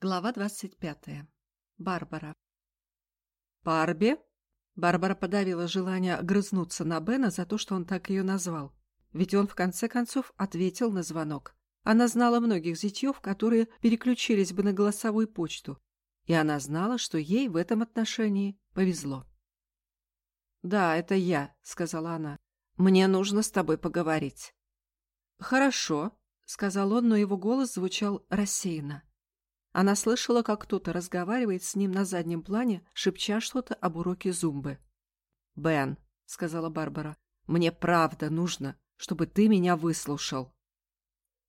Глава двадцать пятая. Барбара. «Барби?» Барбара подавила желание огрызнуться на Бена за то, что он так ее назвал. Ведь он, в конце концов, ответил на звонок. Она знала многих зятьев, которые переключились бы на голосовую почту. И она знала, что ей в этом отношении повезло. «Да, это я», — сказала она. «Мне нужно с тобой поговорить». «Хорошо», — сказал он, но его голос звучал рассеянно. Она слышала, как кто-то разговаривает с ним на заднем плане, шепча что-то об уроке зумбы. «Бен», — сказала Барбара, — «мне правда нужно, чтобы ты меня выслушал».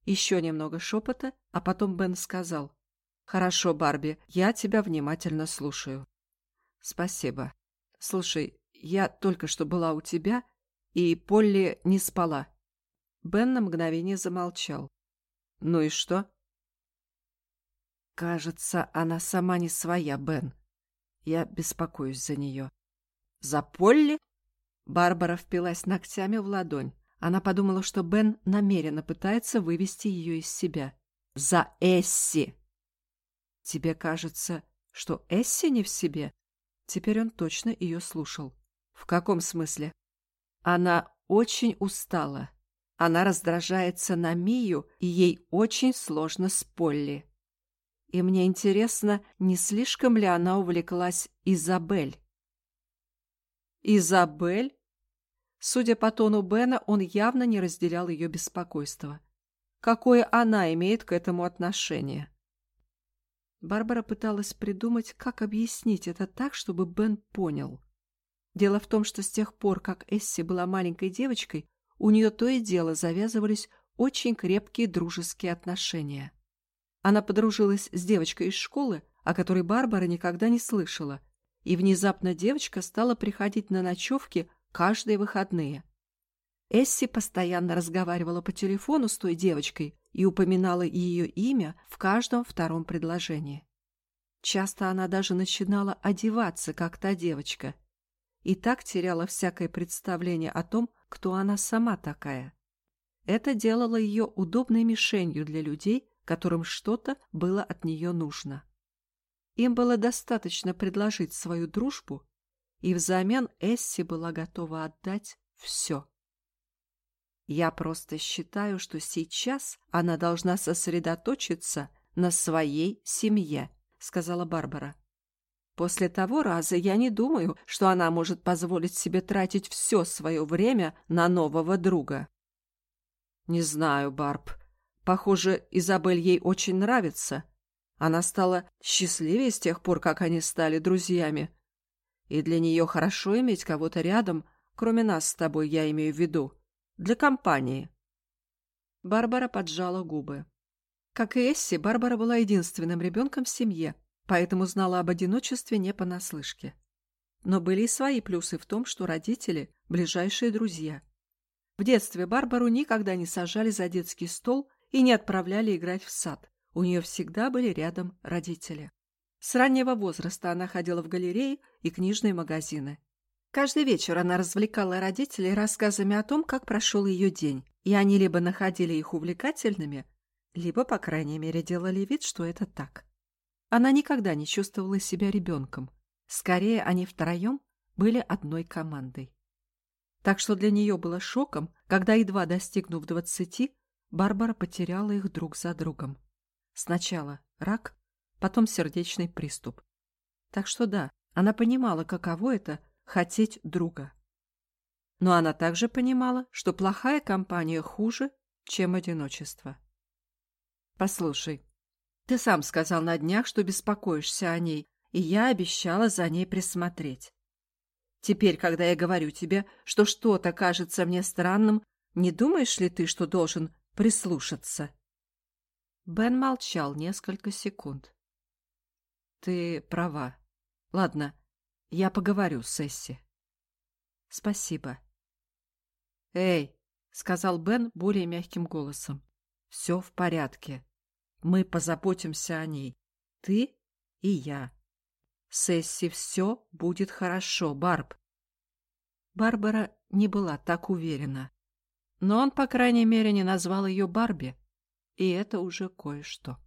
Еще немного шепота, а потом Бен сказал. «Хорошо, Барби, я тебя внимательно слушаю». «Спасибо. Слушай, я только что была у тебя, и Полли не спала». Бен на мгновение замолчал. «Ну и что?» Кажется, она сама не своя, Бен. Я беспокоюсь за нее. За Полли? Барбара впилась ногтями в ладонь. Она подумала, что Бен намеренно пытается вывести ее из себя. За Эсси! Тебе кажется, что Эсси не в себе? Теперь он точно ее слушал. В каком смысле? Она очень устала. Она раздражается на Мию, и ей очень сложно с Полли. И мне интересно, не слишком ли она увлеклась Изабель? Изабель? Судя по тону Бена, он явно не разделял ее беспокойство. Какое она имеет к этому отношение? Барбара пыталась придумать, как объяснить это так, чтобы Бен понял. Дело в том, что с тех пор, как Эсси была маленькой девочкой, у нее то и дело завязывались очень крепкие дружеские отношения. Она подружилась с девочкой из школы, о которой Барбара никогда не слышала, и внезапно девочка стала приходить на ночевки каждые выходные. Эсси постоянно разговаривала по телефону с той девочкой и упоминала ее имя в каждом втором предложении. Часто она даже начинала одеваться, как та девочка, и так теряла всякое представление о том, кто она сама такая. Это делало ее удобной мишенью для людей, которым что-то было от нее нужно. Им было достаточно предложить свою дружбу, и взамен Эсси была готова отдать все. Я просто считаю, что сейчас она должна сосредоточиться на своей семье, сказала Барбара. После того раза я не думаю, что она может позволить себе тратить все свое время на нового друга. Не знаю, Барб, Похоже, Изабель ей очень нравится. Она стала счастливее с тех пор, как они стали друзьями. И для нее хорошо иметь кого-то рядом, кроме нас с тобой, я имею в виду. Для компании. Барбара поджала губы. Как и Эсси, Барбара была единственным ребенком в семье, поэтому знала об одиночестве не понаслышке. Но были и свои плюсы в том, что родители – ближайшие друзья. В детстве Барбару никогда не сажали за детский стол и не отправляли играть в сад. У нее всегда были рядом родители. С раннего возраста она ходила в галереи и книжные магазины. Каждый вечер она развлекала родителей рассказами о том, как прошел ее день, и они либо находили их увлекательными, либо, по крайней мере, делали вид, что это так. Она никогда не чувствовала себя ребенком. Скорее, они втроем были одной командой. Так что для нее было шоком, когда, едва достигнув двадцати, Барбара потеряла их друг за другом. Сначала рак, потом сердечный приступ. Так что да, она понимала, каково это — хотеть друга. Но она также понимала, что плохая компания хуже, чем одиночество. «Послушай, ты сам сказал на днях, что беспокоишься о ней, и я обещала за ней присмотреть. Теперь, когда я говорю тебе, что что-то кажется мне странным, не думаешь ли ты, что должен прислушаться. Бен молчал несколько секунд. Ты права. Ладно, я поговорю с Эсси. Спасибо. Эй, сказал Бен более мягким голосом. Все в порядке. Мы позаботимся о ней. Ты и я. С Эсси все будет хорошо, Барб. Барбара не была так уверена. Но он, по крайней мере, не назвал ее Барби, и это уже кое-что.